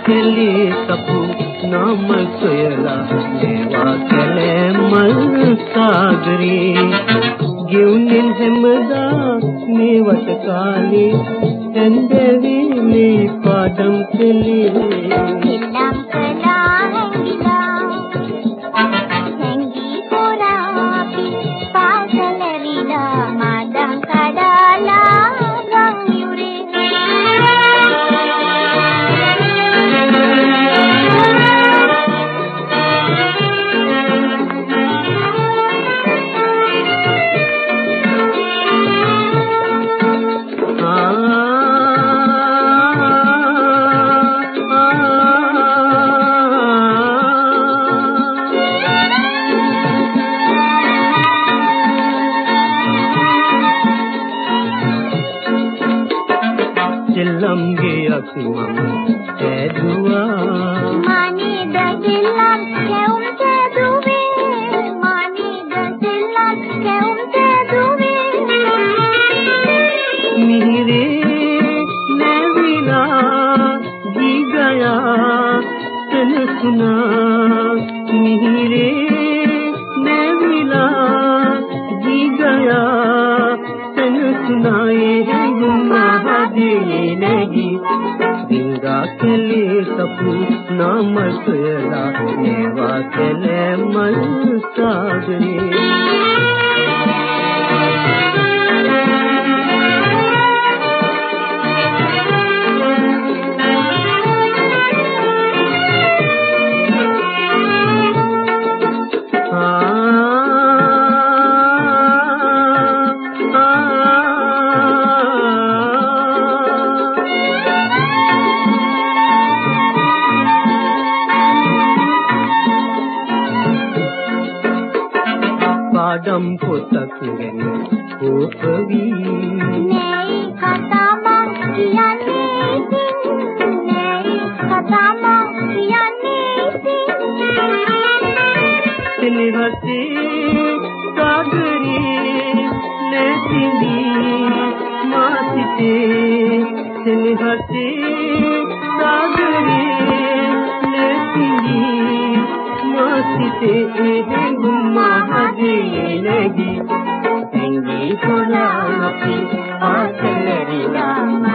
කෙලි සපු නාම සොයලා මේවා කැලෑමල් සාගරේ ගෙවුන්නෙන් හැමදා මේ වට කාලේ ඇන්දවි මේ පාඩම් කෙලේ සෙල්ලම්ගේ අපි මම ඇදුවා මනිද සෙල්ලම් කැවුම් සැදුවේ මනිද සෙල්ලම් කැවුම් සැදුවේ මිහිරේ නැවිලා දිගයා තනසුනා මිහිරේ නැවිලා දිගයා තනසුනා ඒ ගුණා ಜೀನಗಿ ದಿಂಗ ಕೆಲಿ ಸಪು ನಾಮ ಸುಯಲ ನೇವಾ ಕೆಲೆ ಮನ್ ಸಾಗರಿ පාඩම් පොතක් ගැන කෝපවි නෑ කතා මං කියන්නේ ඉතින් නෑ කතා මං කියන්නේ ඉතින්. එනිවසේ සාගරේ නැතිවි මාසිතේ එනිවසේ සාගරේ නැතිවි මාසිතේ එහෙඟුම් නැගී නැගී කොළාමති ආසනරිලාම